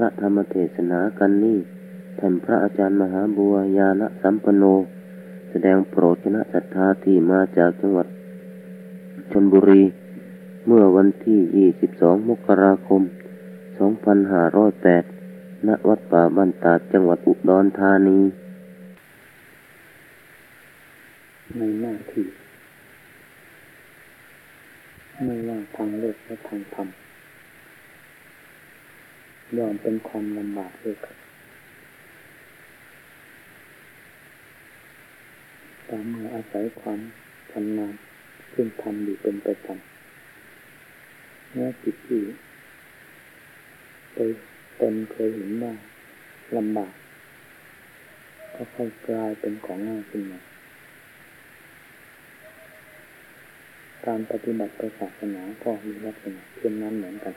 พระธรรมเทศนากันนี้ท่านพระอาจารย์มหาบัวยาณสัมปโน แสดงโปรดคณะศรัทธาที่มาจากจังหวัดชนบุรี เมื่อวันที่ 22 มกราคม 2508 ณ วัดป่าบ้านตาดจังหวัดอุดรธานี ในหน้าที่ ไม่ว่าทางโลกและทางธรรม ยอมเป็นความลำบากด้วยกันต่เมื่ออาศัยความชำนาญซึ่งทำอยู่เป็นประจำเมื่อจิตที่ไปตนเคยเห็นว่าลำบาก ก็ค่อยกลายเป็นของง่ายขึ้นมาการปฏิบัติศาสนาก็มีลักษณะเช่นนั้นเหมือนกัน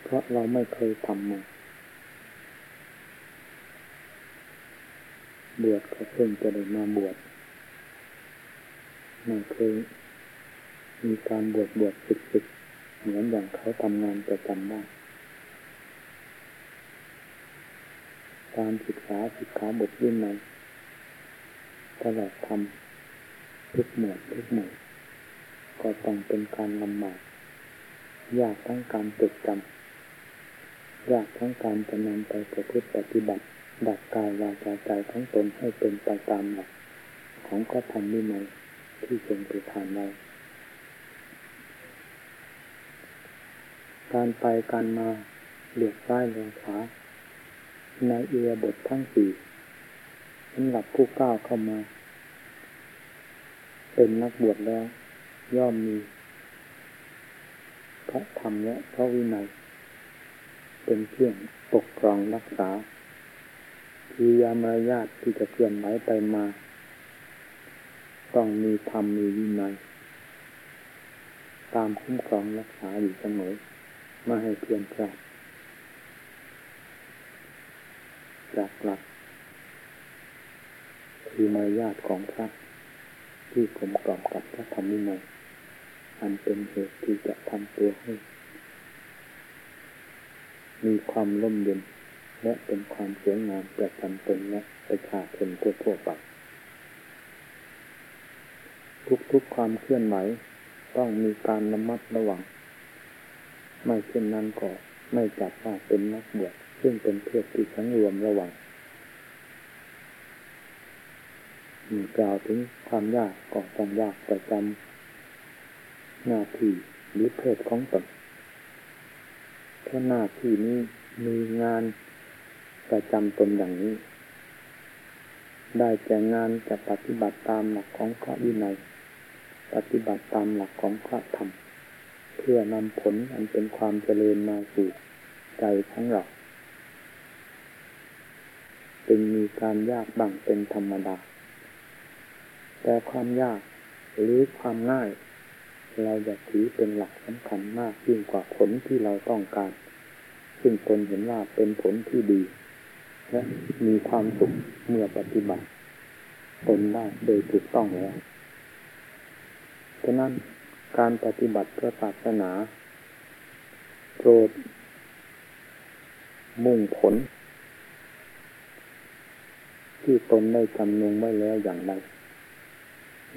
เพ ราะเราไม่เคยทำมาบวชก็เพิ่งจะได้มาบวชไม่เคยมีการบวชบวชฝึกฝึกเหมือนอย่างเขาทำงานประจำได้การศึกษาศึกษาบทวินัยตลอดทำทุกหมวดทุกหมวดก็ต้องเป็นการลำบากยากทั้งการจดจำ ยากทั้งการจะนำไปประพฤติปฏิบัติ ดัดกายวาจาใจทั้งตนให้เป็นไปตามหลักของก็ทำนี่ไหมที่ทรงประทานไว้การไปการมาเหลือกซ้ายเหลือกขวาในเอียบททั้งสี่สำหรับผู้ก้าวเข้ามา เป็นนักบวชแล้ว ย่อมมี พระธรรมและพระวินัย เป็นเครื่องปกครองรักษาทียามารยาทที่จะเคลื่อนไหวไปมา ต้องมีธรรมมีวินัยตามคุ้มครองรักษาอยู่เสมอไม่ให้เพียนพลาดจากหลักคือมารยาทของพระที่กลมกล่อมกับพระธรรมนินัยอันเป็นเหตุที่จะทำตัวให้ มีความร่มเย็น และเป็นความสวยงามประจำตนและประชาชนทั่วๆไปทุกๆความเคลื่อนไหวต้องมีการระมัดระวัง ไม่เช่นนั้นก็ไม่จัดว่าเป็นนักบวชซึ่งเป็นเพื่อที่สังรวมระวังมีกล่าวถึงความยากก็ต้องยากประจำหน้าที่หรือเพศของตน เพราะหน้าที่นี้มีงานประจำตนอย่างนี้ ได้แก่งานจะปฏิบัติตามหลักของพระวินัย ปฏิบัติตามหลักของพระธรรม เพื่อนำผลอันเป็นความเจริญมาสู่ใจทั้งเราจึงมีการยากบังเป็นธรรมดา แต่ความยากหรือความง่าย เราจะถือเป็นหลักสำคัญมากยิ่งกว่าผลที่เราต้องการ ซึ่งตนเห็นว่าเป็นผลที่ดี และมีความสุขเมื่อปฏิบัติตนได้โดยถูกต้องแล้วฉะนั้นการปฏิบัติเพื่อศาสนาโปรด มุ่งผล ที่ตนได้จำนงไว้แล้วอย่างไร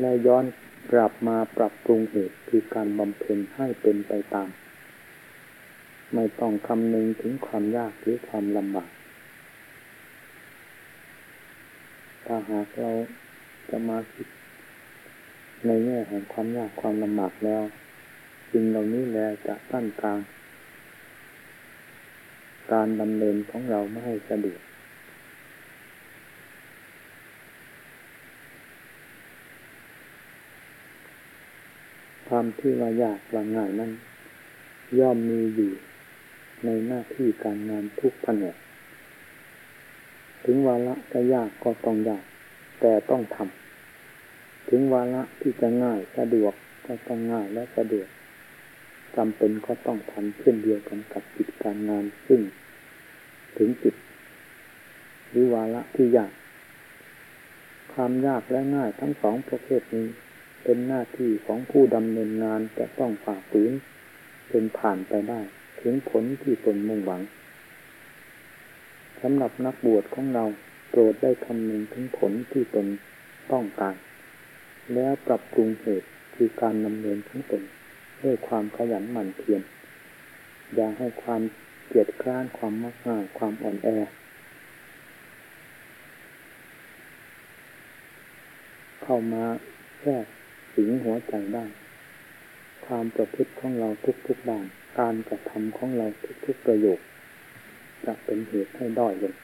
และย้อน กลับมาปรับปรุงเหตุคือการบำเพ็ญให้เป็นไปตาม ไม่ต้องคำนึงถึงความยากหรือความลำบาก ถ้าหากเราจะมาคิดในแง่แห่งความยากความลำบากแล้วสิ่งเหล่านี้แหละจะตั้นกลาง การดำเนินของเราไม่ให้สะดว ความที่ว่ายากว่าง่ายนั้น ย่อมมีอยู่ในหน้าที่การงานทุกแผนกถึงวาระจะยากก็ต้องยาก แต่ต้องทำถึงวาระที่จะง่ายสะดวกก็ต้องง่ายและสะดวกจำเป็นก็ต้องทำเช่นเดียวกันกับกิจการงานซึ่ง ถึงจิตหรือวาระที่ยาก ความยากและง่ายทั้งสองประเภทนี้ เป็นหน้าที่ของผู้ดำเนินงานจะต้องฝ่าฝืนเป็นผ่านไปได้ ถึงผลที่ตนมุ่งหวังสำหรับนักบวชของเราโปรดได้คำนึงถึงผลที่ตนต้องการ แล้วปรับปรุงเหตุคือการนำเนินของตนด้วยความขยันหมั่นเพียรอย่าให้ความเกียดคร้านความมักง่ายความอ่อนแอเข้ามาแทรก สิงหัวใจได้ ความประพฤติของเราทุกๆด้าน การกระทำของเราทุกๆประโยค จะเป็นเหตุให้ด้อยลง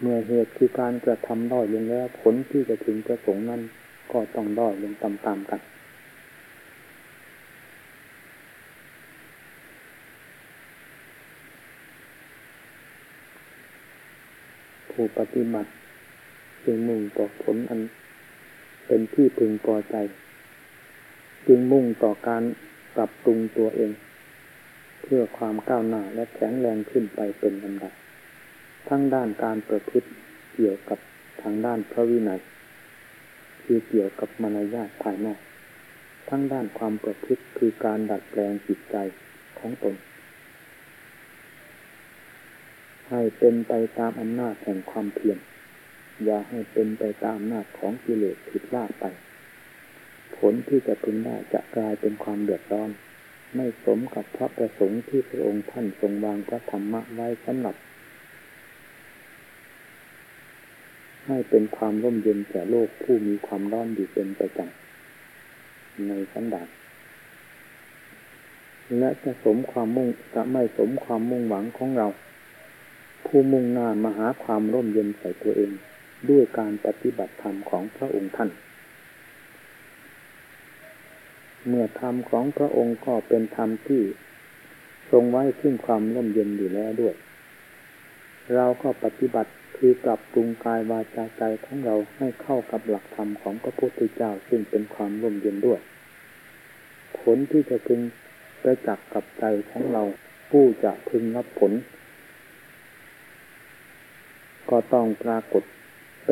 เมื่อเหตุคือการกระทำด้อยลงแล้วผลที่จะถึงประสงค์นั้นก็ต้องด้อยลงตามๆกันผู้ปฏิบัติจึงมุ่งต่อผลอัน เป็นที่พึงพอใจ จึงมุ่งต่อการปรับปรุงตัวเอง เพื่อความก้าวหน้าและแข็งแรงขึ้นไปเป็นลำดับ ทั้งด้านการประพฤติเกี่ยวกับทางด้านพระวินัย คือเกี่ยวกับมารยาทภายนอกทั้งด้านความประพฤติคือการดัดแปลงจิตใจของตน ให้เป็นไปตามอำนาจแห่งความเพียร อย่าให้เป็นไปตามนาจของกิเลสผิดลาดไป ผลที่จะพึงได้จะกลายเป็นความเดือดร้อน ไม่สมกับพระประสงค์ที่พระองค์ท่านทรงวางพระธรรมะไว้สำหรับ ให้เป็นความร่มเย็นแก่โลกผู้มีความร้อนอยู่เป็นประจำในสันดานและจะสมความมุ่งจะไม่สมความมุ่งหวังของเรา ผู้มุ่งหน้ามาหาความร่มเย็นใส่ตัวเอง ด้วยการปฏิบัติธรรมของพระองค์ท่าน เมื่อธรรมของพระองค์ก็เป็นธรรมที่ทรงไว้ซึ่งความร่มเย็นอยู่แล้วด้วย เราก็ปฏิบัติคือปรับปรุงกายวาจาใจของเราให้เข้ากับหลักธรรมของพระพุทธเจ้าซึ่งเป็นความร่มเย็นด้วย ผลที่จะพึงประจักษ์กับใจของเราผู้จะพึงรับผล ก็ต้องปรากฏ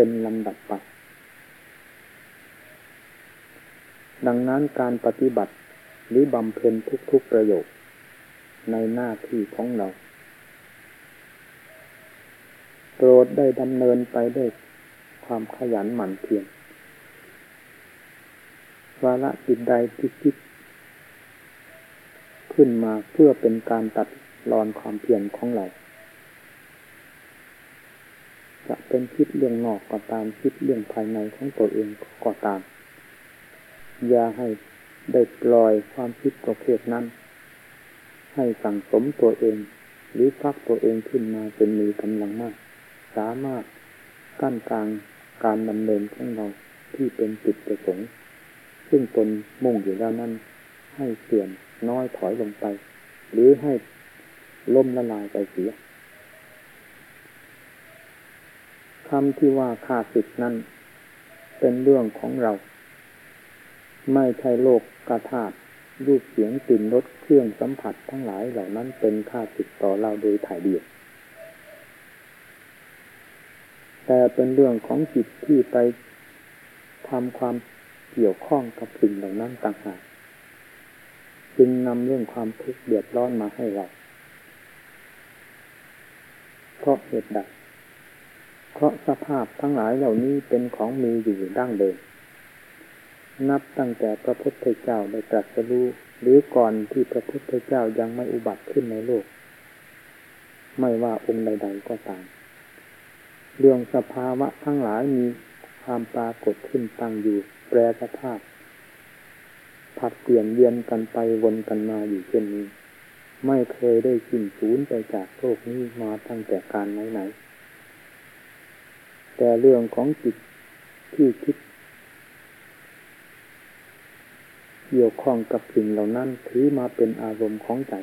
เป็นลำดับไป ดังนั้นการปฏิบัติหรือบำเพ็ญทุกๆประโยชน์ในหน้าที่ของเรา โปรดได้ดำเนินไปด้วยความขยันหมั่นเพียรวาระจิตใดที่คิด ขึ้นมาเพื่อเป็นการตัดรอนความเพียรของเรา จะเป็นคิดเรื่องนอกก็ตามคิดเรื่องภายในของตัวเองก็ตาม อย่าให้ได้ปล่อยความคิดประเภทนั้น ให้สั่งสมตัวเอง หรือพักตัวเองขึ้นมาจนมีกำลังมาก สามารถกั้นกลางการดำเนินของเราที่เป็นจิตประสงค์ ซึ่งตนมุ่งอยู่แล้วนั้น ให้เสื่อมน้อยถอยลงไป หรือให้ล่มละลายไปเสีย คำที่ว่าข้าศึกนั้น เป็นเรื่องของเรา ไม่ใช่โลกกระธาตุรูปเสียงกลิ่นรสเครื่องสัมผัสทั้งหลายเหล่านั้นเป็นข้าศึกต่อเราโดยถ่ายเดียวแต่เป็นเรื่องของจิตที่ไปทำความเกี่ยวข้องกับสิ่งเหล่านั้นต่างหากจึงนำเรื่องความทุกข์เดือดร้อนมาให้เราเพราะเหตุใด เพราะสภาพทั้งหลายเหล่านี้เป็นของมีอยู่ดั้งเดิม นับตั้งแต่พระพุทธเจ้าได้ตรัสรู้หรือก่อนที่พระพุทธเจ้ายังไม่อุบัติขึ้นในโลก ไม่ว่าองค์ใด ๆ ก็ตาม เรื่องสภาวะทั้งหลายมีความปรากฏขึ้นตั้งอยู่ แปรสภาพ ผัดเปลี่ยนเวียนกันไปวนกันมาอยู่เช่นนี้ ไม่เคยได้สิ้นสูญไปจากโลกนี้มาตั้งแต่การไหนๆ แต่เรื่องของจิตที่คิด เกี่ยวข้องกับสิ่งเหล่านั้นถือมาเป็นอารมณ์ของใจ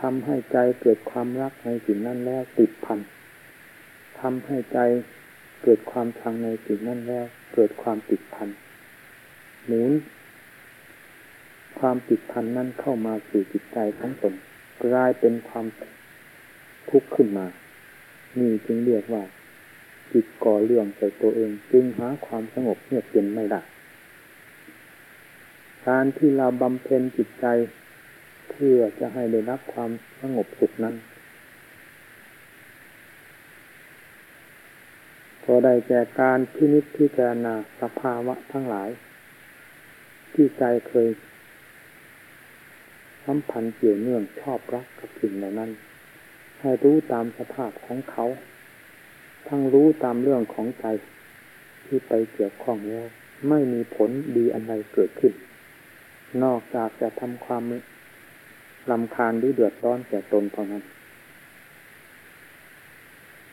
ทำให้ใจเกิดความรักในสิ่งนั้นแล้วติดพันทำให้ใจเกิดความชังในสิ่งนั้นแล้ว เกิดความติดพันหมุนความติดพันนั้นเข้ามาสู่จิตใจของตนกลายเป็นความทุกข์ขึ้นมา นี่จึงเรียกว่า จิตก่อเรื่องใส่ตัวเองจึงหาความสงบเงียบเย็นไม่ได้การที่เราบำเพ็ญจิตใจ เพื่อจะให้ได้รับความสงบสุขนั้น ก็ได้แก่การพินิจพิจารณาสภาวะทั้งหลาย ที่ใจเคยสัมพันธ์เกี่ยวเนื่องชอบรักกับสิ่งเหล่านั้น ให้รู้ตามสภาพของเขา ทั้งรู้ตามเรื่องของใจที่ไปเกี่ยวข้องแล้ว ไม่มีผลดีอันใดเกิดขึ้น นอกจากจะทำความลำคาญหรือเดือดร้อนแก่ตนเท่านั้น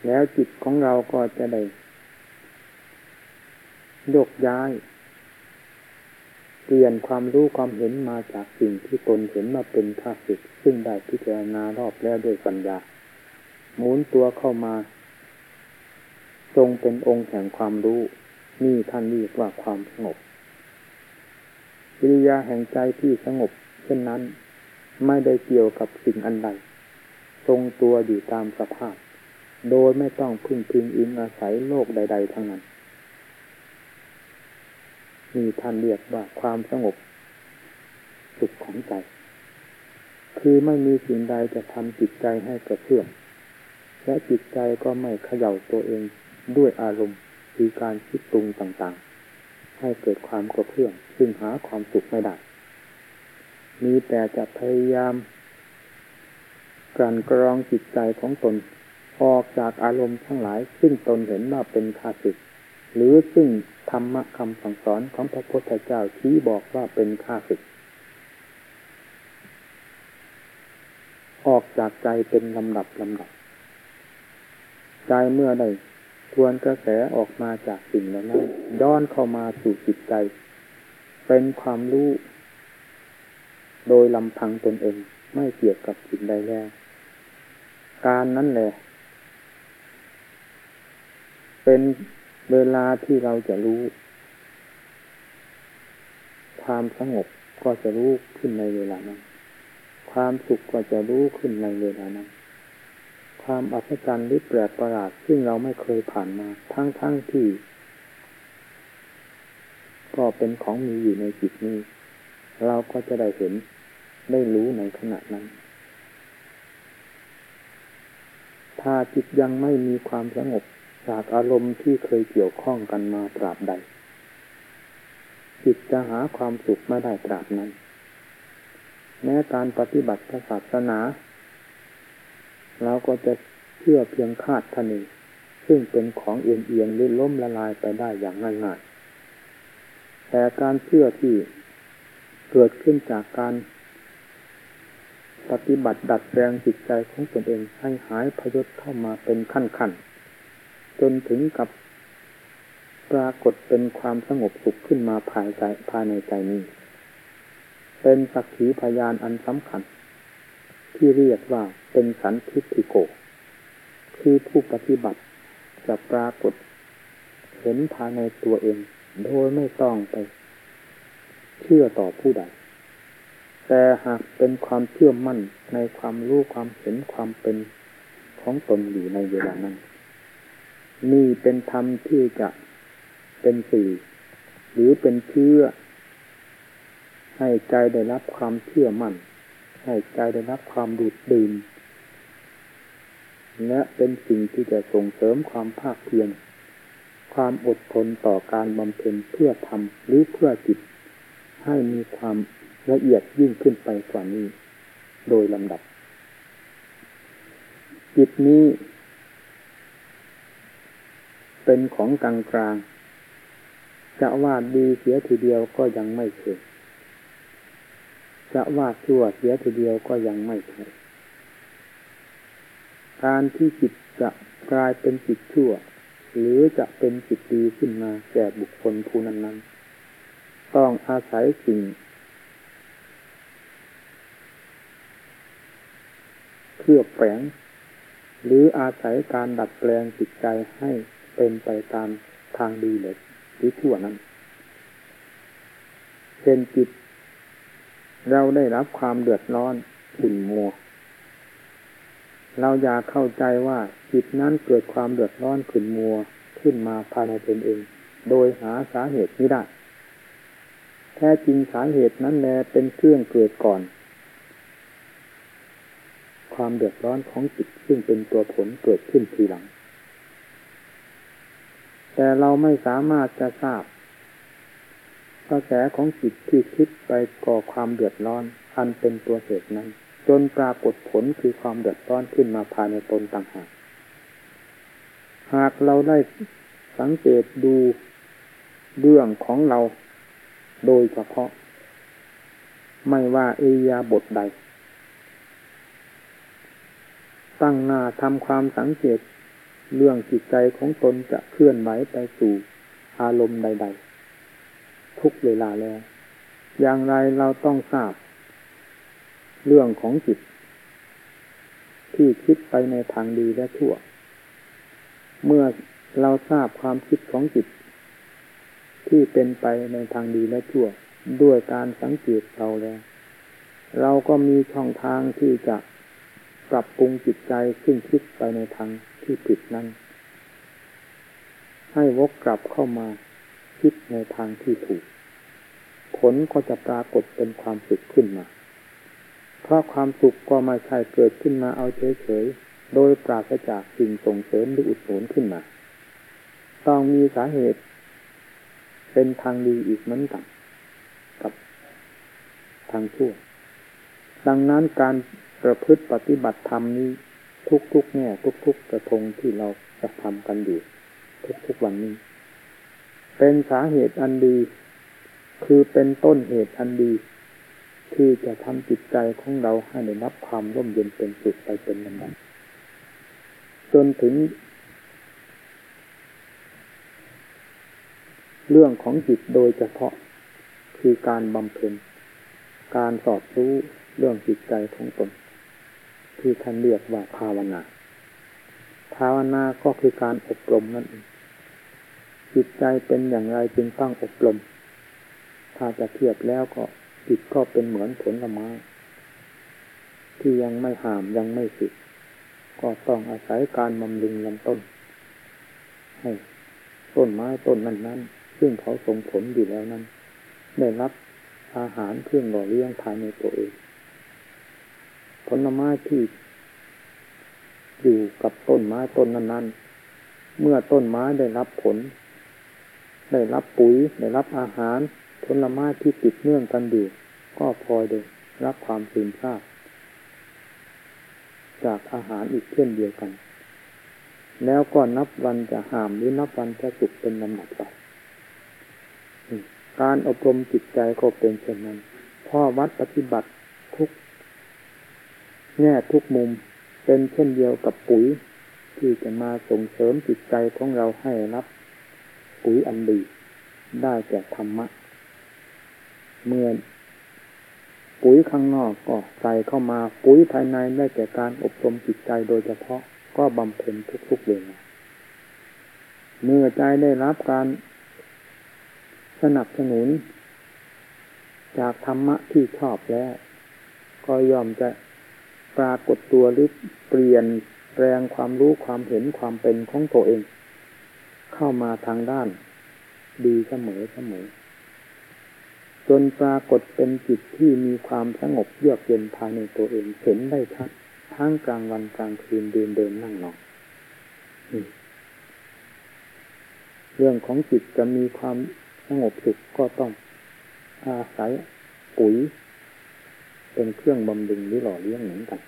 แล้วจิตของเราก็จะได้โยกย้าย เปลี่ยนความรู้ความเห็นมาจากสิ่งที่ตนเห็นมาเป็นข้าศึกซึ่งได้พิจารณารอบแล้วด้วยปัญญาหมุนตัวเข้ามา ทรงเป็นองค์แห่งความรู้ นี่ท่านเรียกว่าความสงบวิริยาแห่งใจที่สงบ เช่นนั้น ไม่ได้เกี่ยวกับสิ่งอันใด ทรงตัวอยู่ตามสภาพ โดยไม่ต้องพึ่งพิงอิงอาศัยโลกใด ๆ ทั้งนั้นนี่ท่านเรียกว่าความสงบ สุขของใจ คือไม่มีสิ่งใดจะทำจิตใจให้กระเพื่อมและจิตใจก็ไม่เขย่าตัวเอง ด้วยอารมณ์คือการคิดตรุงต่างๆ ให้เกิดความกระเพื่อมซึ่งหาความสุขไม่ได้ มีแต่จะพยายามการกรองจิตใจของตน ออกจากอารมณ์ทั้งหลาย ซึ่งตนเห็นว่าเป็นข้าศึกหรือซึ่งธรรมะคำสั่งสอนของพระพุทธเจ้าชี้บอกว่าเป็นข้าศึกออกจากใจเป็นลำดับลำดับ ใจเมื่อได้ ทวนกระแสออกมาจากสิ่งเหล่านั้นย้อนเข้ามาสู่จิตใจ เป็นความรู้ โดยลำพังตนเองไม่เกี่ยวกับสิ่งใดแล้ว การนั้นแหละ เป็นเวลาที่เราจะรู้ ความสงบก็จะรู้ขึ้นในเวลานั้น ความสุขก็จะรู้ขึ้นในเวลานั้น ความอัศจรรย์หรือแปลกประหลาดซึ่งเราไม่เคยผ่านมาทั้งๆทที่ ก็เป็นของมีอยู่ในจิตนี้ เราก็จะได้เห็นได้รู้ในขณะนั้น ถ้าจิตยังไม่มีความสงบจากอารมณ์ที่เคยเกี่ยวข้องกันมาตราบใด จิตจะหาความสุขไม่ได้ตราบนั้น แม้การปฏิบัติศาสนา เราก็จะเชื่อเพียงคาดทะเนซึ่งเป็นของเอียงเอียงหรือล้มละลายไปได้อย่างง่ายๆ แต่การเชื่อที่เกิดขึ้นจากการปฏิบัติดัดแปลงจิตใจของตนเองให้หายพยศเข้ามาเป็นขั้นๆ จนถึงกับปรากฏเป็นความสงบสุขขึ้นมาภายใจภายในใจนี้ เป็นสักขีพยานอันสำคัญ ที่เรียกว่าเป็นสันทิฏิโก คือผู้ปฏิบัติจะปรากฏ เห็นภายในตัวเอง โดยไม่ต้องไป เชื่อต่อผู้ใด แต่หากเป็นความเชื่อมั่นในความรู้ความเห็นความเป็นของตนอยู่ในเวลานั้นนี่เป็นธรรมที่จะเป็นสื่อหรือเป็นเชื่อ ให้ใจได้รับความเชื่อมั่น ให้ใจได้รับความดูดดื่มและเป็นสิ่งที่จะส่งเสริมความภาคเพียรความอดทนต่อการบำเพ็ญเพื่อทำหรือเพื่อจิต ให้มีความละเอียดยิ่งขึ้นไปกว่านี้ โดยลำดับ จิตนี้ เป็นของกลางกลางจะว่าดีเสียทีเดียวก็ยังไม่เช่ จะว่าชั่วเสียทีเดียวก็ยังไม่ใช่การที่จิตจะกลายเป็นจิตชั่ว หรือจะเป็นจิตดีขึ้นมาแก่บุคคลผู้นั้นนั้นต้องอาศัยสิ่งเครือบแฝงหรืออาศัยการดัดแปลงจิตใจให้เป็นไปตามทางดีหรือชั่วนั้นเช่นจิต เราได้รับความเดือดร้อนขุ่นมัว เราอยากเข้าใจว่าจิตนั้นเกิดความเดือดร้อนขุ่นมัวขึ้นมาภายในตนเอง โดยหาสาเหตุไม่ได้ แท้จริงสาเหตุนั้นแลเป็นเครื่องเกิดก่อน ความเดือดร้อนของจิตซึ่งเป็นตัวผลเกิดขึ้นทีหลัง แต่เราไม่สามารถจะทราบ กระแสของจิตที่คิดไปก่อความเดือดร้อน อันเป็นตัวเหตุนั้น จนปรากฏผลคือความเดือดร้อนขึ้นมาภายในตนต่างหากหากเราได้สังเกตดูเรื่องของเราโดยเฉพาะ ไม่ว่าเอียาบทใด ตั้งหน้าทำความสังเกต เรื่องจิตใจของตนจะเคลื่อนไหวไปสู่อารมณ์ใด ๆ ทุกเวลาแล้ว อย่างไรเราต้องทราบ เรื่องของจิต ที่คิดไปในทางดีและชั่ว เมื่อเราทราบความคิดของจิต ที่เป็นไปในทางดีและชั่ว ด้วยการสังเกตเราแล้ว เราก็มีช่องทางที่จะปรับปรุงจิตใจซึ่งคิดไปในทางที่ผิดนั้น ให้วกกลับเข้ามา คิดในทางที่ถูก ผลก็จะปรากฏเป็นความสุขขึ้นมา เพราะความสุขก็ไม่ใช่เกิดขึ้นมาเอาเฉยๆ โดยปราศจากสิ่งส่งเสริมหรืออุดหนุนขึ้นมา ต้องมีสาเหตุ เป็นทางดีอีกเหมือนกันกับทางชั่ว ดังนั้นการประพฤติปฏิบัติธรรมนี้ทุกๆแง่ทุกๆกระทงที่เราจะทำกันอยู่ทุกๆวันนี้ เป็นสาเหตุอันดี คือเป็นต้นเหตุอันดี ที่จะทำจิตใจของเราให้ได้รับความร่มเย็นเป็นสุขไปเป็นลำดับจนถึง เรื่องของจิตโดยเฉพาะ คือการบำเพ็ญการสอบรู้เรื่องจิตใจของตน ที่ท่านเรียกว่าภาวนา ภาวนาก็คือการอบรมนั่นเอง จิตใจเป็นอย่างไรจึงต้องอบรม ถ้าจะเทียบแล้วก็จิตก็เป็นเหมือนผลไม้ที่ยังไม่หามยังไม่สิก็ต้องอาศัยการบำรุงลำต้น ให้ต้นไม้ต้นนั้นนั้นซึ่งเขาส่งผลอยู่แล้วนั้น ได้รับอาหารเครื่องหล่อเลี้ยงภายในตัวเอง ผลไม้ที่อยู่กับต้นไม้ต้นนั้นๆ เมื่อต้นไม้ได้รับผล ได้รับปุ๋ยได้รับอาหารผลไม้ที่ติดเนื่องกันอยู่ก็พลอยได้รับความซึมซาบจากอาหารอีกเช่นเดียวกัน แล้วก็นับวันจะหามหรือนับวันจะสุกเป็นลำดับไปการอบรมจิตใจก็เป็นเช่นนั้นพ่อวัดปฏิบัติทุกแง่ทุกมุมเป็นเช่นเดียวกับปุ๋ย ที่จะมาส่งเสริมจิตใจของเราให้รับ ปุ๋ยอันดีได้แก่ธรรมะ เมื่อปุ๋ยข้างนอกก็ใส่เข้ามาปุ๋ยภายในได้แก่การอบรมจิตใจโดยเฉพาะก็บำเพ็ญทุกๆเวลาเมื่อใจได้รับการสนับสนุน จากธรรมะที่ชอบแล้ว ก็ยอมจะปรากฏตัวหรือเปลี่ยนแปลงความรู้ความเห็นความเป็นของตัวเอง เข้ามาทางด้าน ดีเสมอเสมอ จนปรากฏเป็นจิตที่มีความสงบเยือกเย็นภายในตัวเองเห็นได้ชัดทั้งกลางวันกลางคืนเดินเดินนั่งนอนเรื่องของจิตจะมีความสงบสุขก็ต้องอาศัยปุ๋ย เป็นเครื่องบำรุงหรือหล่อเลี้ยงเหมือนกัน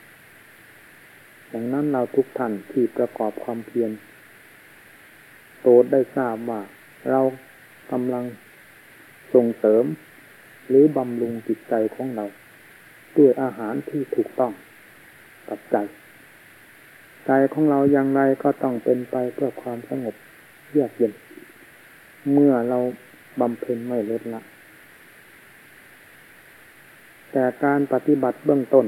ดังนั้นเราทุกท่านที่ประกอบความเพียร โตดได้ทราบว่า เรากำลังส่งเสริม หรือบำรุงจิตใจของเรา ด้วยอาหารที่ถูกต้องกับใจ ใจของเราอย่างไรก็ต้องเป็นไปเพื่อความสงบเยือกเย็น เมื่อเราบำเพ็ญไม่ลดละ แต่การปฏิบัติเบื้องต้น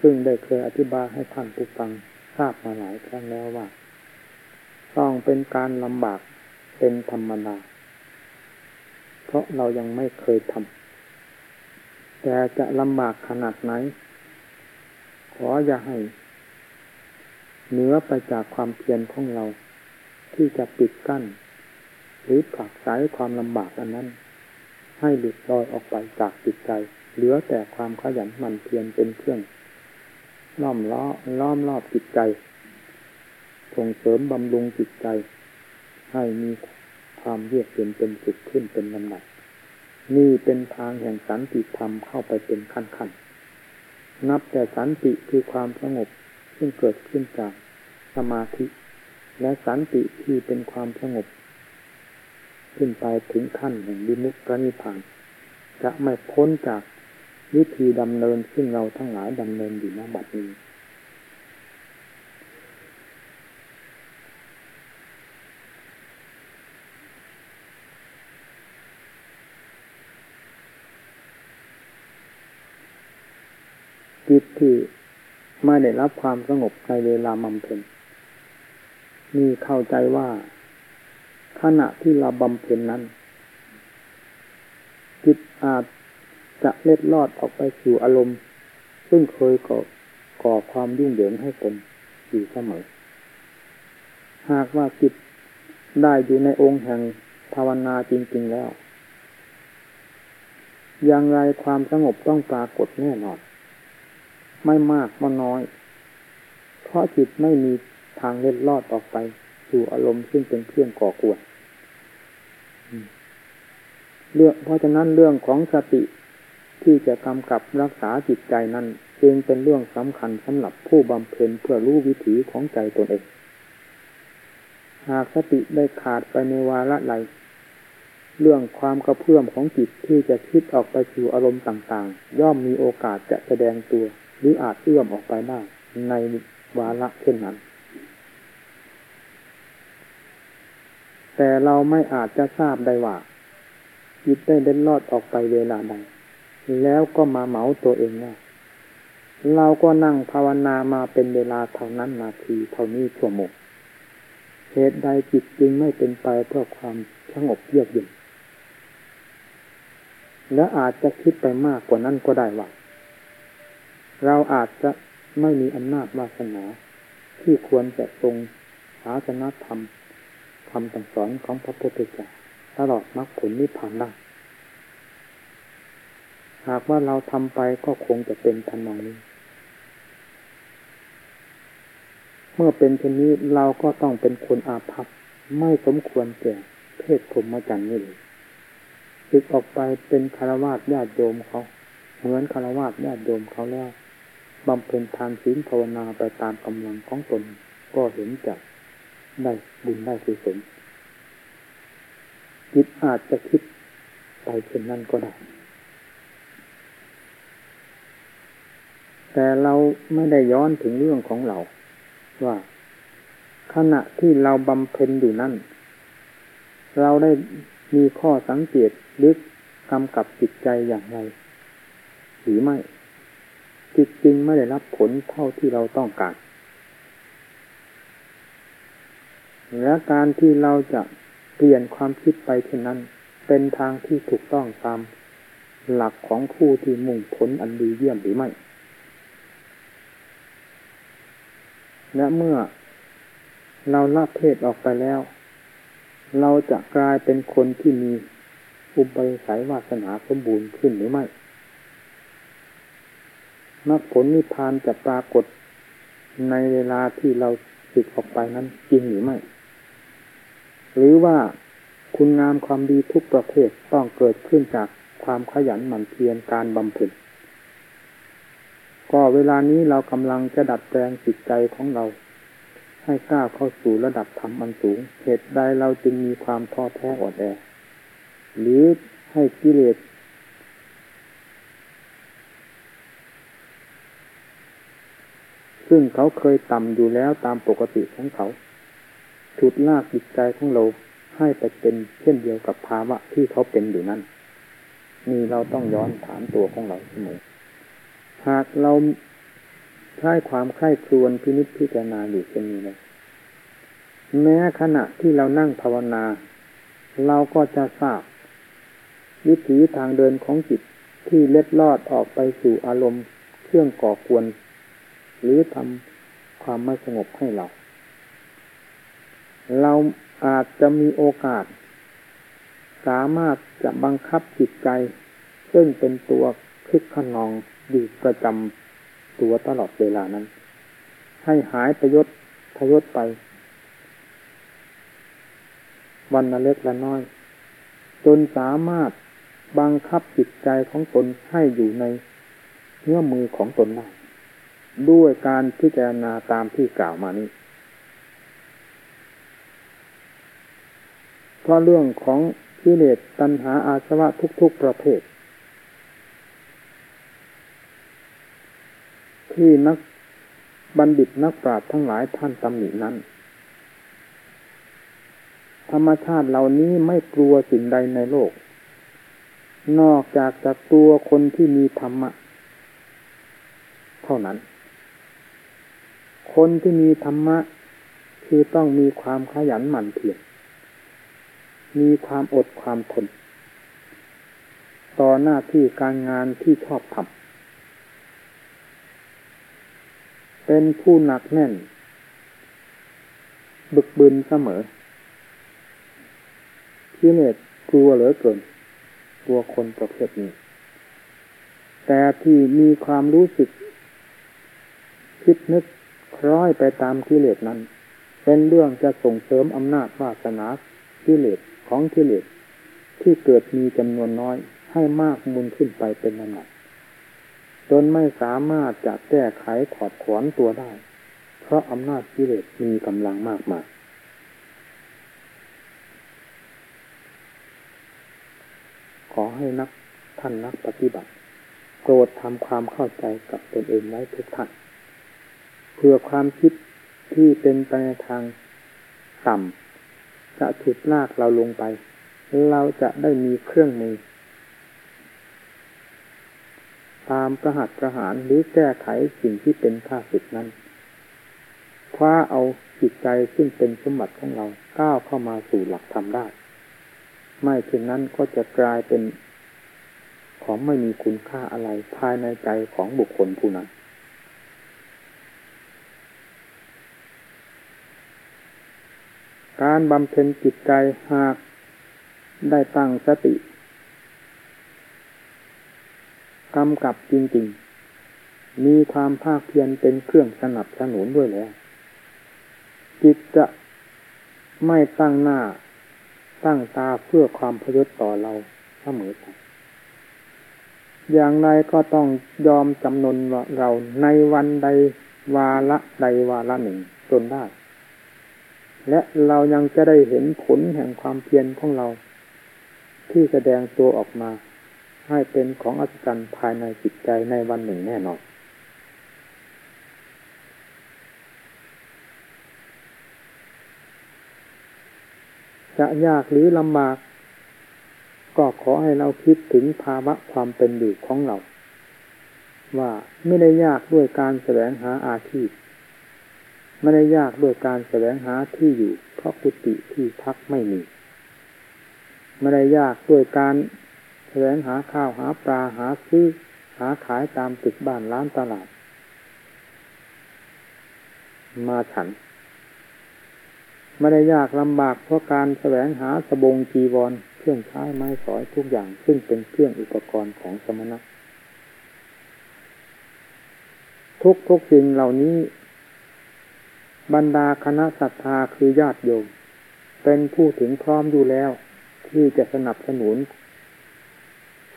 ซึ่งได้เคยอธิบายให้ท่านผู้ฟังทราบมาหลายครั้งแล้วว่า ต้องเป็นการลำบากเป็นธรรมดาเพราะเรายังไม่เคยทำแต่จะลำบากขนาดไหน ขออย่าให้เหนือไปจากความเพียรของเรา ที่จะปิดกั้น หรือผลักไสความลำบากอันนั้น ให้หลุดลอยออกไปจากจิตใจ เหลือแต่ความขยันหมั่นเพียรเป็นเครื่องล้อมล้อล้อมรอบจิตใจ ส่งเสริมบำรุงจิตใจ ให้มีความเยือกเย็นเป็นสุขขึ้นเป็นลำดับนี่เป็นทางแห่งสันติธรรมเข้าไปเป็นขั้นขั้นนับแต่สันติคือความสงบซึ่งเกิดขึ้นจากสมาธิ และสันติที่เป็นความสงบ ขึ้นไปถึงขั้นแห่งวิมุตตินิพพาน จะไม่พ้นจากวิธีดำเนินซึ่งเราทั้งหลายดำเนินอยู่ณบัดนี้ จิตที่ไม่ได้รับความสงบในเวลาบำเพ็ญมีเข้าใจว่าขณะที่เราบำเพ็ญนั้น จิตอาจจะเล็ดลอดออกไปสู่อารมณ์ ซึ่งเคยก่อก่อความยุ่งเหยิงให้ตนอยู่เสมอ หากว่าจิตได้อยู่ในองค์แห่งภาวนาจริง ๆ แล้ว อย่างไรความสงบต้องปรากฏแน่นอน ไม่มากไม่น้อย เพราะจิตไม่มีทางเล็ดลอดออกไป สู่อารมณ์ซึ่งเป็นเครื่องก่อกวนเรื่องเพราะฉะนั้นเรื่องของสติที่จะกำกับรักษาจิตใจนั้นจึงเป็นเรื่องสำคัญสำหรับผู้บำเพ็ญเพื่อรู้วิถีของใจตนเอง หากสติได้ขาดไปในวาระใดเรื่องความกระเพื่อมของจิตที่จะคิดออกไปสู่อารมณ์ต่างๆ ย่อมมีโอกาสจะแสดงตัว หรืออาจเอื้อมออกไปได้ในวาระเช่นนั้น แต่เราไม่อาจจะทราบได้ว่าจิตได้เดินลอดออกไปเวลาใด แล้วก็มาเหมาตัวเองว่าเราก็นั่งภาวนามาเป็นเวลาเท่านั้นนาทีเท่านี้ชั่วโมงเหตุใดจิตจึงไม่เป็นไปเพื่อความสงบเยือกเย็นและอาจจะคิดไปมากกว่านั้นก็ได้ว่า เราอาจจะไม่มีอำนาจวาสนา ที่ควรจะทรงศาสนธรรมคำสั่งสอนของพระพุทธเจ้าตลอดมรรคผลนิพพานได้หากว่าเราทำไปก็คงจะเป็นทันองนี้ เมื่อเป็นเช่นนี้เราก็ต้องเป็นคนอาภัพไม่สมควรแก่เพศพรหมจรรย์นี่เลยสึกออกไปเป็นคารวาสญาติโยมเขา เหมือนคารวาสญาติโยมเขาแล้ว บำเพ็ญทานศีลภาวนาไปตามกำลังของตน ก็เห็นจะได้บุญได้กุศลจิตอาจจะคิดไปเช่นนั้นก็ได้ แต่เราไม่ได้ย้อนถึงเรื่องของเรา ว่า ขณะที่เราบำเพ็ญอยู่นั่น เราได้มีข้อสังเกตลึกกำกับจิตใจอย่างไร หรือไม่ จิตจริงไม่ได้รับผลเท่าที่เราต้องการ และการที่เราจะเปลี่ยนความคิดไปเช่นนั้น เป็นทางที่ถูกต้องตามหลักของผู้ที่มุ่งผลอันดีเยี่ยมหรือไม่ และเมื่อเราละเพศออกไปแล้ว เราจะกลายเป็นคนที่มีอุปสัยวาสนาสมบูรณ์ขึ้นหรือไม่ มรรคผลนิพพานจะปรากฏในเวลาที่เราสึกออกไปนั้นจริงหรือไม่ หรือว่าคุณงามความดีทุกประเภทต้องเกิดขึ้นจากความขยันหมั่นเพียรการบำเพ็ญก็เวลานี้เรากำลังจะดัดแปลงจิตใจของเรา ให้ก้าวเข้าสู่ระดับธรรมอันสูง เหตุใดเราจึงมีความท้อแท้อ่อนแอ หรือให้กิเลส ซึ่งเขาเคยต่ำอยู่แล้วตามปกติของเขาฉุดลากจิตใจของเราให้ไปเป็นเช่นเดียวกับภาวะที่เขาเป็นอยู่นั่นนี่เราต้องย้อนถามตัวของเราเสมอหากเราใช้ความไข้ครวนพินิจพิจารณาอยู่เช่นนี้นะแม้ขณะที่เรานั่งภาวนา เราก็จะทราบ วิถีทางเดินของจิตที่เล็ดลอดออกไปสู่อารมณ์เครื่องก่อกวน หรือทำความไม่สงบให้เรา เราอาจจะมีโอกาส สามารถจะบังคับจิตใจ ซึ่งเป็นตัวคึกขนองอยู่ประจำตัวตลอดเวลานั้น ให้หายประยศทยศไป วันละเล็กละน้อย จนสามารถบังคับจิตใจของตนให้อยู่ในเนื้อมือของตนได้ ด้วยการพิจารณาตามที่กล่าวมานี้ เพราะเรื่องของกิเลสตัณหาอาสวะทุก ๆ ประเภท ที่นักบัณฑิตนักปราชญ์ทั้งหลายท่านตำหนินั้น ธรรมชาติเหล่านี้ไม่กลัวสิ่งใดในโลก นอกจากจะตัวคนที่มีธรรมะ เท่านั้น คนที่มีธรรมะคือต้องมีความขยันหมั่นเพียรมีความอดความทน ต่อหน้าที่การงานที่ชอบทำเป็นผู้หนักแน่น บึกบึนเสมอที่เนตกลัวเหลือเกินกลัวคนประเภทนี้ แต่ที่มีความรู้สึกคิดนึก คล้อยไปตามกิเลสนั้น เป็นเรื่องจะส่งเสริมอำนาจวาสนากิเลสของกิเลสที่เกิดมีจำนวนน้อยให้มากมุนขึ้นไปเป็นลำดับจนไม่สามารถจะแก้ไขถอดถอนตัวได้ เพราะอำนาจกิเลสมีกำลังมากมายขอให้นักท่านนักปฏิบัติโปรดทำความเข้าใจกับตนเองไว้ทุกท่าน เพื่อความคิดที่เป็นไปในทางต่ำจะฉุดลากเราลงไป เราจะได้มีเครื่องมือ ตามประหัตประหารหรือแก้ไขสิ่งที่เป็นข้าศึกนั้นคว้าเอาจิตใจซึ่งเป็นสมบัติของเราก้าวเข้ามาสู่หลักธรรมได้ ไม่เช่นนั้นก็จะกลายเป็นของไม่มีคุณค่าอะไรภายในใจของบุคคลผู้นั้น การบำเพ็ญจิตใจหากได้ตั้งสติกำกับจริงๆ มีความภาคเพียรเป็นเครื่องสนับสนุนด้วยแล้ว จิตจะไม่ตั้งหน้า ตั้งตาเพื่อความพยศต่อเราเสมอไปอย่างไรก็ต้องยอมจำนนว่าเราในวันใดวาระใดวาระหนึ่งจนได้ และเรายังจะได้เห็นผลแห่งความเพียรของเรา ที่แสดงตัวออกมา ให้เป็นของอัศจรรย์ภายในจิตใจในวันหนึ่งแน่นอนจะยากหรือลำบาก ก็ขอให้เราคิดถึงภาวะความเป็นอยู่ของเรา ว่าไม่ได้ยากด้วยการแสวงหาอาชีพ ไม่ได้ยากด้วยการแสวงหาที่อยู่ เพราะกุฏิที่พักไม่มีไม่ได้ยากด้วยการแสวงหาข้าวหาปลาหาซื้อหาขายตามตึกบ้านร้านตลาด มาฉัน ไม่ได้ยากลำบากเพราะการแสวงหาสบงจีวรเครื่องใช้ไม้สอยทุกอย่างซึ่งเป็นเครื่องอุปกรณ์ของสมณะทุกทุกสิ่งเหล่านี้ บรรดาคณะศรัทธาคือญาติโยม เป็นผู้ถึงพร้อมอยู่แล้ว ที่จะสนับสนุน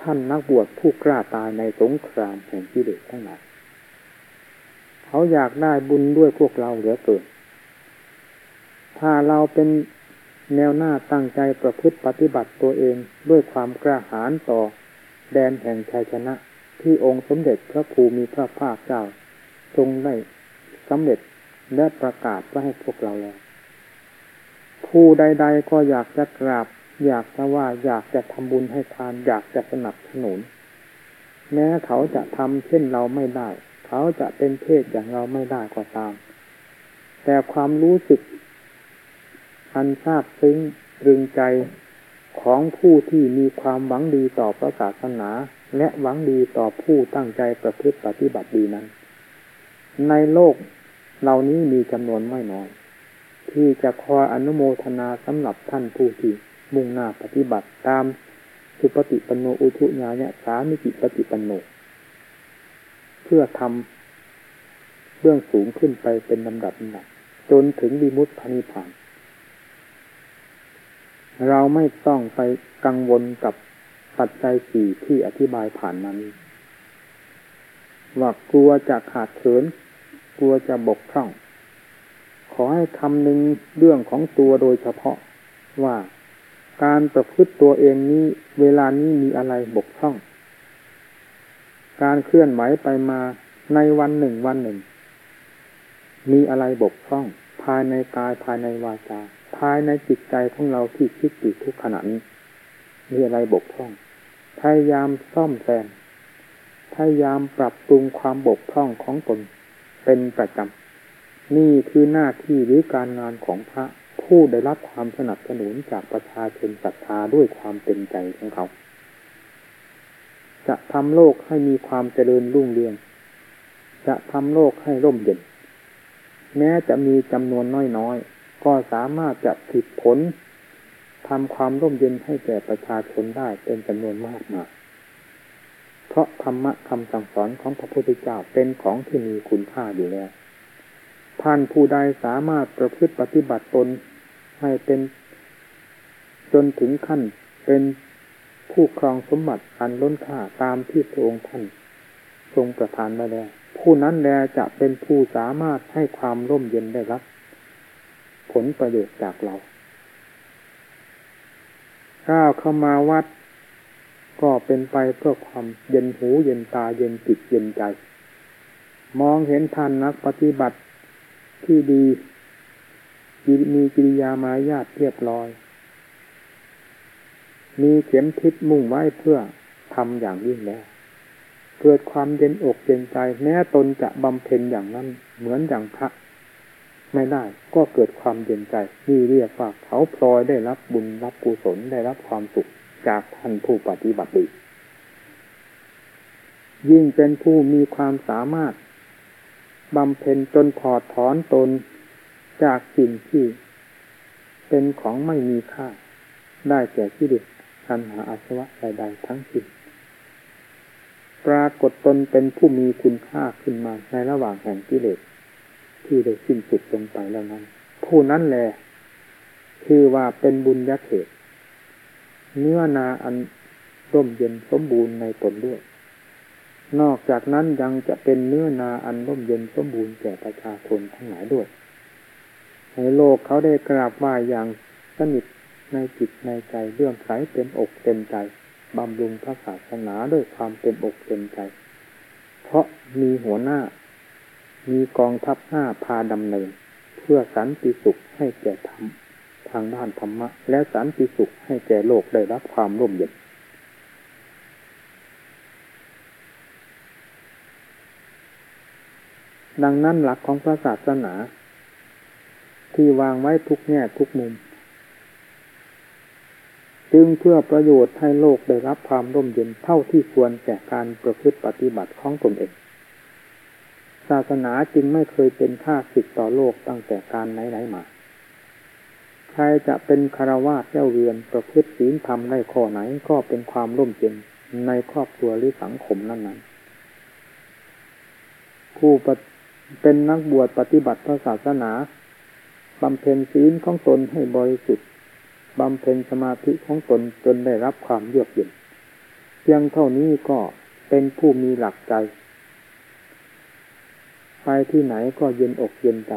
ท่านนักบวชผู้กล้าตายในสงครามแห่งกิเลสทั้งหลายเขาอยากได้บุญด้วยพวกเราเหลือเกินถ้าเราเป็นแนวหน้าตั้งใจประพฤติปฏิบัติตัวเองด้วยความกล้าหาญต่อ แดนแห่งชัยชนะ ที่องค์สมเด็จพระภูมิพระภาคเจ้า ทรงได้สำเร็จ และประกาศไว้ให้พวกเราแล้ว ผู้ใด ๆ ก็อยากจะกราบ อยากจะว่าอยากจะทำบุญให้ทาน อยากจะสนับสนุน แม้เขาจะทำเช่นเราไม่ได้ เขาจะเป็นเพศอย่างเราไม่ได้ก็ตาม แต่ความรู้สึก อันทราบซึ้งรึงใจของผู้ที่มีความหวังดีต่อพระศาสนา และหวังดีต่อผู้ตั้งใจประพฤติปฏิบัติดีนั้น ในโลก เหล่านี้มีจำนวนไม่น้อย ที่จะคอยอนุโมทนาสำหรับท่านผู้ที่มุ่งหน้าปฏิบัติตามสุปฏิปันโนอุทุญาเนสามิจิปฏิปันโน เพื่อทเบื้องสูงขึ้นไปเป็นลำดับหนักจนถึงวิมุตพานิพาน เราไม่ต้องไปกังวลกับปัจจัยสี่ที่อธิบายผ่านมานี้ว่ากลัวจะขาดเขิน กลัวจะบกพร่อง ขอให้คำหนึ่งเรื่องของตัวโดยเฉพาะว่าการประพฤติตัวเองนี้เวลานี้มีอะไรบกพร่อง การเคลื่อนไหวไปมาในวันหนึ่งวันหนึ่ง มีอะไรบกพร่อง ภายในกายภายในวาจา ภายในจิตใจของเราที่คิดอยู่ทุกขณะนี้ มีอะไรบกพร่อง พยายามซ่อมแซมพยายามปรับปรุงความบกพร่องของตน เป็นประจำนี่คือหน้าที่หรือการงานของพระผู้ได้รับความสนับสนุนจากประชาชนศรัทธาด้วยความเต็มใจของเขา จะทำโลกให้มีความเจริญรุ่งเรือง จะทำโลกให้ร่มเย็น แม้จะมีจำนวนน้อยๆ ก็สามารถจะผิดผลทำความร่มเย็นให้แก่ประชาชนได้เป็นจำนวนมากมาย เพราะธรรมะคำสั่งสอนของพระพุทธเจ้าเป็นของที่มีคุณค่าอยู่แล้ว ท่านผู้ใดสามารถประพฤติปฏิบัติตนให้เป็นจนถึงขั้นเป็นผู้ครองสมบัติอันล้นค่าตามที่พระองค์ท่านทรงประทานมาแล้ว ผู้นั้นแลจะเป็นผู้สามารถให้ความร่มเย็นได้รับ ผลประโยชน์จากเราก้าวเข้ามาวัด ก็เป็นไปเพื่อความเย็นหูเย็นตาเย็นจิตเย็นใจ มองเห็นท่านนักปฏิบัติที่ดีมีกิริยามายาทเรียบร้อย มีเข็มทิศมุ่งไว้เพื่อทำอย่างยิ่งแล้วเกิดความเย็นอกเย็นใจ แม้ตนจะบำเพ็ญอย่างนั้นเหมือนอย่างพระไม่ได้ก็เกิดความเย็นใจ นี่เรียกว่าเขาพลอยได้รับบุญรับกุศลได้รับความสุข จากท่านผู้ปฏิบัติดียิ่งเป็นผู้มีความสามารถบำเพ็ญจนถอดถอนตนจากสิ่งที่ เป็นของไม่มีค่า ได้แก่ที่เด็ตัณหาอาสวะใดๆทั้งสิ้นปรากฏตนเป็นผู้มีคุณค่าขึ้นมาในระหว่างแห่งกิเลสที่ได้สิ้นสุดลงไปแล้วนั้น ผู้นั้นแหละคือว่าเป็นบุญยักเขต เนื้อนาอันร่มเย็นสมบูรณ์ในตนด้วย นอกจากนั้นยังจะเป็นเนื้อนาอันร่มเย็นสมบูรณ์แก่ประชาชนทั้งหลายด้วยในโลกเขาได้กราบไหว้อย่างสนิทในจิตในใจเรื่องใสเต็มอกเต็มใจบำรุงพระศาสนาด้วยความเต็มอกเต็มใจ เพราะมีหัวหน้า มีกองทัพห้าพาดำเนิน เพื่อสันติสุขให้แก่ธรรม ทางด้านธรรมะ และสันติสุขให้แก่โลกได้รับความร่มเย็นดังนั้นหลักของพระศาสนา ที่วางไว้ทุกแง่ทุกมุม จึงเพื่อประโยชน์ให้โลกได้รับความร่มเย็นเท่าที่ควรแก่การประพฤติปฏิบัติของตนเอง ศาสนาจึงไม่เคยเป็นค่าสิทต่อโลกตั้งแต่การไหนๆมา รจะเป็นคารวะเจ้าเวียนประพฤติศีลธรรมได้ข้อไหนก็เป็นความร่มเย็นในครอบครัวหรือสังคมนั้น ๆ ผู้เป็นนักบวชปฏิบัติพระศาสนาบำเพ็ญศีลของตนให้บริสุทธิ์บำเพ็ญสมาธิของตนจนได้รับความเยือกเย็นเพียงเท่านี้ก็เป็นผู้มีหลักใจ ไปที่ไหนก็เย็นอกเย็นใจ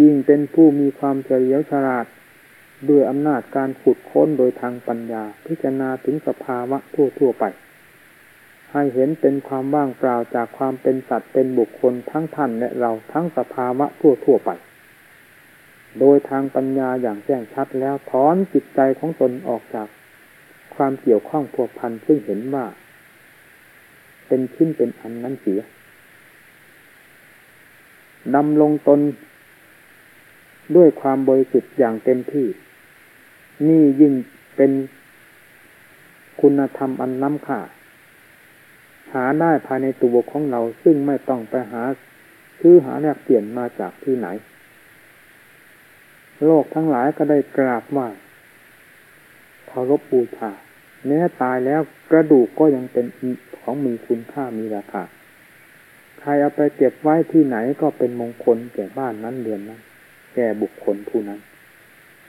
ยิ่งเป็นผู้มีความเฉลียวฉลาด ด้วยอำนาจการขุดค้นโดยทางปัญญา พิจารณาถึงสภาวะทั่วทั่วไป ให้เห็นเป็นความว่างเปล่าจากความเป็นสัตว์เป็นบุคคลทั้งท่านและเราทั้งสภาวะทั่วทั่วไป โดยทางปัญญาอย่างแจ้งชัดแล้วถอนจิตใจของตนออกจาก ความเกี่ยวข้องพัวพันซึ่งเห็นว่า เป็นชิ้นเป็นอันนั้นเสียดำลงตนด้วยความบริสุทธิ์อย่างเต็มที่ นี่ยิ่งเป็นคุณธรรมอันล้ำค่า หาได้ภายในตัวของเราซึ่งไม่ต้องไปหาซื้อหาแลกเปลี่ยนมาจากที่ไหน โลกทั้งหลายก็ได้กราบไหว้เคารพบูชาแม้ตายแล้วกระดูกก็ยังเป็นของมีคุณค่ามีราคาใครเอาไปเก็บไว้ที่ไหนก็เป็นมงคลแก่บ้านนั้นเดือนนั้นแก่บุคคลผู้นั้น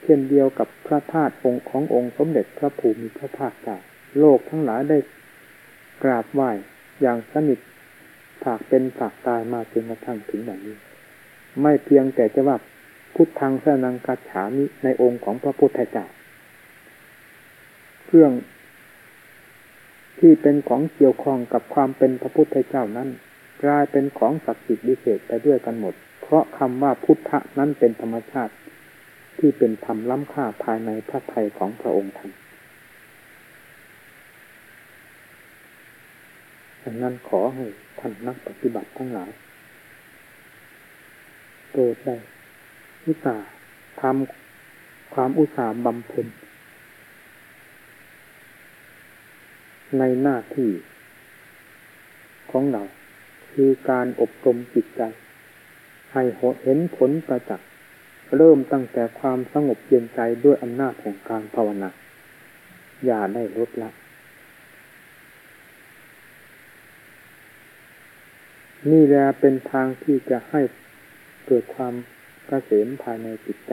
เช่นเดียวกับพระธาตุองค์ขององค์สมเด็จพระภูมิพระภาคเจ้าโลกทั้งหลายได้กราบไหว้อย่างสนิทฝากเป็นฝากตายมาจนกระทั่งถึงแบบนี้ ไม่เพียงแต่จะว่าพุทธังสนังกัจฉามิในองค์ของพระพุทธเจ้าเครื่องที่เป็นของเกี่ยวข้องกับความเป็นพระพุทธเจ้านั้น กลายเป็นของศักดิ์สิทธิ์ดิเศษไปด้วยกันหมด เพราะคำว่าพุทธะนั้นเป็นธรรมชาติ ที่เป็นธรรมล้ำค่าภายในพระทัยของพระองค์ท่านดังนั้นขอให้ท่านนักปฏิบัติทั้งหลายโปรดได้อุตสาห์ทำความอุตสาห์บำเพ็ญในหน้าที่ของเรา คือการอบรมจิตใจ ให้เห็นผลประจักษ์ เริ่มตั้งแต่ความสงบเย็นใจด้วยอำนาจแห่งการภาวนา อย่าได้ลดละ นี่แหละเป็นทางที่จะให้เกิดความกระเสมภายในจิตใจ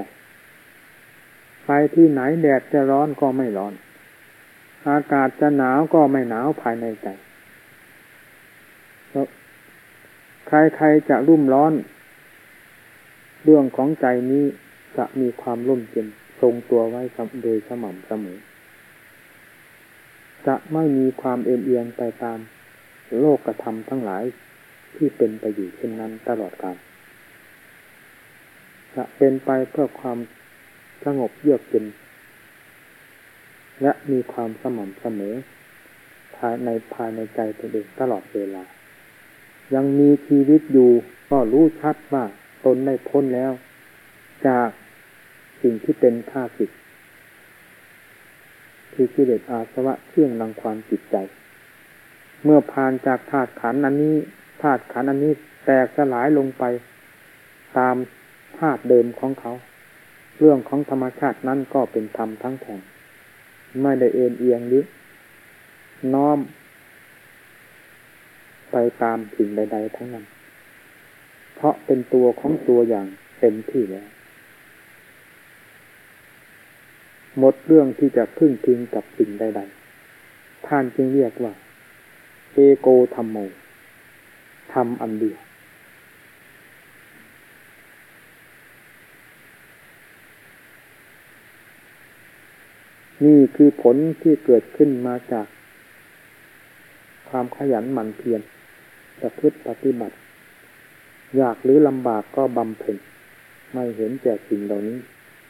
ไปที่ไหนแดดจะร้อนก็ไม่ร้อน อากาศจะหนาวก็ไม่หนาวภายในใจ ใครๆจะรุ่มร้อน เรื่องของใจนี้จะมีความร่มเย็นทรงตัวไว้โดยสม่ำเสมอ จะไม่มีความเอ็นเอียงไปตามโลกกระทำทั้งหลายที่เป็นไปอยู่เช่นนั้นตลอดกาลจะเป็นไปเพื่อความสงบเยือกเย็นและมีความสม่ำเสมอ ภายในภายในใจตัวเองตลอดเวลา ยังมีชีวิตอยู่ก็รู้ชัดว่า ตนได้พ้นแล้ว จากสิ่งที่เป็นข้าศึกคือกิเลสอาสวะเครื่องรังความจิตใจ เมื่อผ่านจากธาตุขันอันนี้ธาตุขันอันนี้แตกสลายลงไป ตามธาตุเดิมของเขา เรื่องของธรรมชาตินั้นก็เป็นธรรมทั้งแท่งไม่ได้เอ็นเอียงหรือน้อม ไปตามสิ่งใด ๆ ทั้งนั้น เพราะเป็นตัวของตัวอย่างเต็มที่แล้ว หมดเรื่องที่จะพึ่งพิงกับสิ่งใดๆ ท่านจึงเรียกว่า เอโกธรรมโมทำอันเดียวนี่คือผลที่เกิดขึ้นมาจาก ความขยันหมั่นเพียรประพฤติปฏิบัติ ยากหรือลำบากก็บำเพ็ญไม่เห็นแก่สิ่งเหล่านี้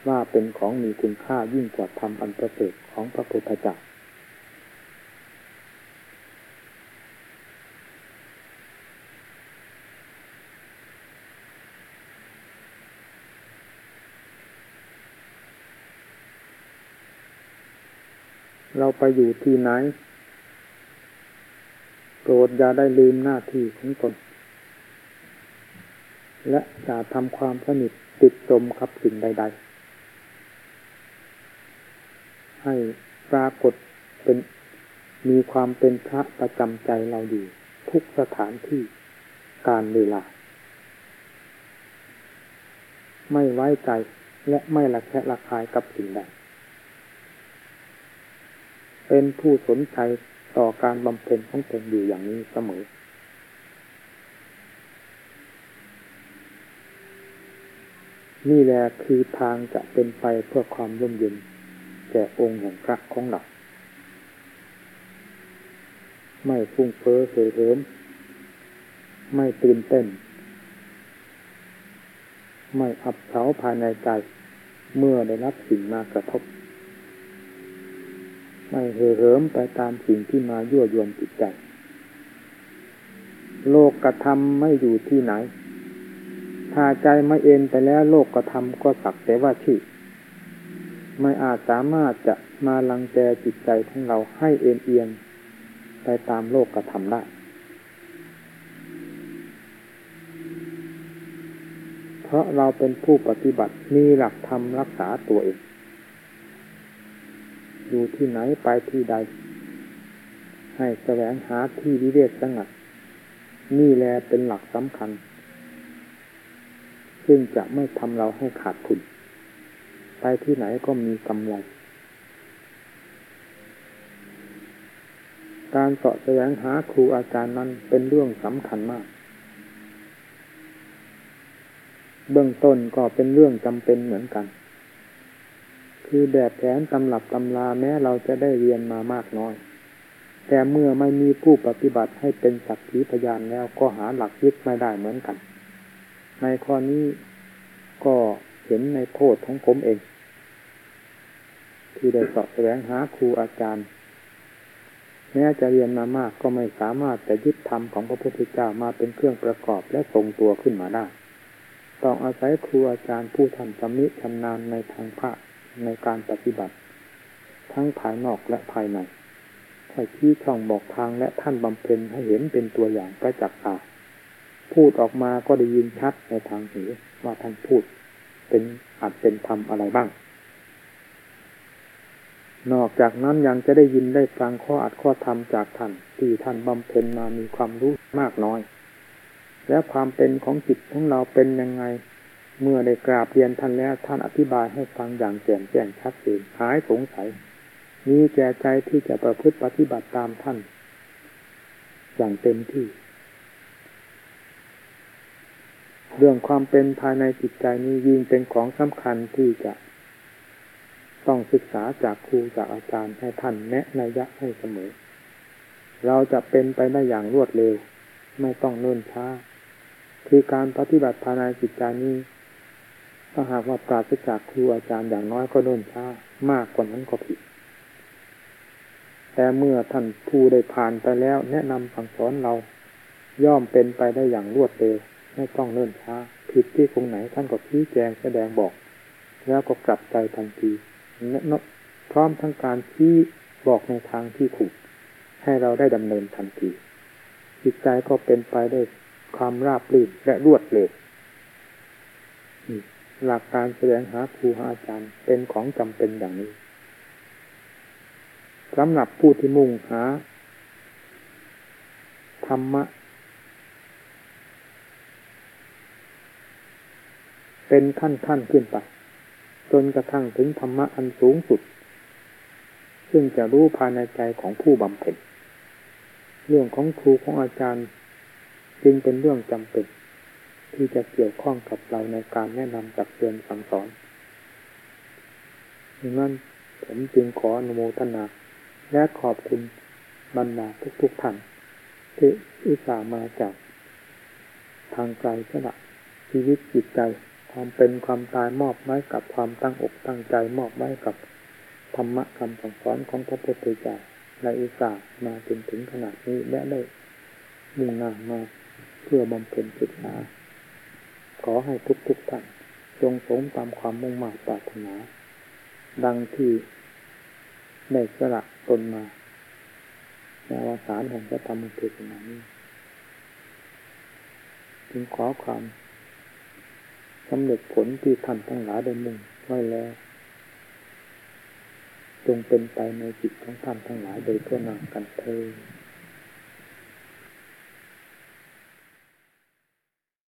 ว่าเป็นของมีคุณค่ายิ่งกว่าธรรมอันประเสริฐของพระพุทธเจ้าเราไปอยู่ที่ไหน โปรดอย่าได้ลืมหน้าที่ของตน และอย่าทำความสนิทติดจมกับสิ่งใด ๆ ให้ปรากฏเป็นมีความเป็นพระประจำใจเราอยู่ ทุกสถานที่การเวลา ไม่ไว้ใจและไม่ละแคะละคายกับสิ่งใดเป็นผู้สนใจต่อการบำเพ็ญของตนอยู่อย่างนี้เสมอ นี่แหละคือทางจะเป็นไปเพื่อความร่มเย็นแก่องค์แห่งพระของเราไม่ฟุ้งเฟ้อเสยเหิมไม่ตื่นเต้น ไม่อับเฉาภายในใจ เมื่อได้รับสิ่งมากระทบ ไม่เห่อเหิมไปตามสิ่งที่มายั่วยวนจิตใจ โลกกระทำไม่อยู่ที่ไหน ถ้าใจไม่เอ็นไปแล้วโลกกระทำก็สักแต่ว่าชื่อ ไม่อาจสามารถจะมาลังแกจิตใจของเราให้เอ็นเอียงไปตามโลกกระทำได้เพราะเราเป็นผู้ปฏิบัติมีหลักธรรมรักษาตัวเอง อยู่ที่ไหนไปที่ใด ให้แสวงหาที่วิเวกสงัด นี่แหละเป็นหลักสำคัญ ซึ่งจะไม่ทำเราให้ขาดทุน ไปที่ไหนก็มีกำไร การเสาะแสวงหาครูอาจารย์นั้นเป็นเรื่องสำคัญมาก เบื้องต้นก็เป็นเรื่องจำเป็นเหมือนกัน คือแบบแผนตำรับตำราแม้เราจะได้เรียนมามากน้อย แต่เมื่อไม่มีผู้ปฏิบัติให้เป็นสักขีพยานแล้วก็หาหลักยึดไม่ได้เหมือนกัน ในข้อนี้ก็เห็นในโทษของผมเอง ที่ได้สอบแสวงหาครูอาจารย์ แม้จะเรียนมามากก็ไม่สามารถจะยึดธรรมของพระพุทธเจ้ามาเป็นเครื่องประกอบและทรงตัวขึ้นมาได้ ต้องอาศัยครูอาจารย์ผู้ทำจำนิชำนาญในทางพระในการปฏิบัติ ทั้งภายนอกและภายในให้ชี้ช่องบอกทางและท่านบำเพ็ญให้เห็นเป็นตัวอย่างประจักษ์ตา พูดออกมาก็ได้ยินชัดในทางหูว่าท่านพูด เป็นอาจเป็นธรรมอะไรบ้าง นอกจากนั้นยังจะได้ยินได้ฟังข้ออัดข้อธรรมจากท่านที่ท่านบำเพ็ญมามีความรู้มากน้อย และความเป็นของจิตของเราเป็นยังไง เมื่อได้กราบเรียนท่านแล้วท่านอธิบายให้ฟังอย่างแจ่มแจ้งชัดเจนหายสงสัยมีแก่ใจที่จะประพฤติปฏิบัติตามท่าน อย่างเต็มที่ เรื่องความเป็นภายในจิตใจนี้ยิ่งเป็นของสำคัญที่จะต้องศึกษาจากครูจากอาจารย์ให้ท่านแนะนยะให้เสมอ เราจะเป็นไปได้อย่างรวดเร็ว ไม่ต้องเนิ่นช้า คือการปฏิบัติภายในจิตใจนี้ถ้าหากว่าปราศจากครูอาจารย์อย่างน้อยก็เนิ่นช้ามากกว่านั้นก็ผิด แต่เมื่อท่านผู้ได้ผ่านไปแล้วแนะนำสั่งสอนเราย่อมเป็นไปได้อย่างรวดเร็ว ไม่ต้องเนิ่นช้า ผิดที่ตรงไหนท่านก็ชี้แจงแสดงบอก แล้วก็กลับใจทันทีพร้อมทั้งการชี้บอกในทางที่ถูก ให้เราได้ดำเนินทันที จิตใจก็เป็นไปได้ความราบรื่นและรวดเร็วหลักการแสดงหาครูหาอาจารย์เป็นของจำเป็นอย่างนี้สำหรับผู้ที่มุ่งหาธรรมะ เป็นขั้นขั้นขึ้นไป จนกระทั่งถึงธรรมะอันสูงสุด ซึ่งจะรู้ภายในใจของผู้บำเพ็ญเรื่องของครูของอาจารย์ จึงเป็นเรื่องจำเป็น ที่จะเกี่ยวข้องกับเราในการแนะนำตักเตือนสั่งสอนดังนั้นผมจึงขออนุโมทนา และขอบคุณบรรดาทุกๆท่านที่อุตส่าห์มาจาก ทางไกลสละชีวิตจิตใจ ความเป็นความตายมอบไว้กับความตั้งอกตั้งใจมอบไว้กับธรรมะคำสั่งสอนของพระพุทธเจ้าและอุตส่าห์มาจนถึงขนาดนี้และได้มุ่งหน้ามาเพื่อบำเพ็ญศึกษา ขอให้ทุกๆท่านจงสมตามความมุ่งหมั่นปรารถนา ดังที่ได้สละตนมาในอวสานแห่งพระธรรมเทศนานี้จึงขอความ สำเร็จผลที่ท่านทั้งหลายได้มุ่งไว้แล้ว จงเป็นไปในจิตของท่านทั้งหลายโดยทั่วหน้ากันเธอ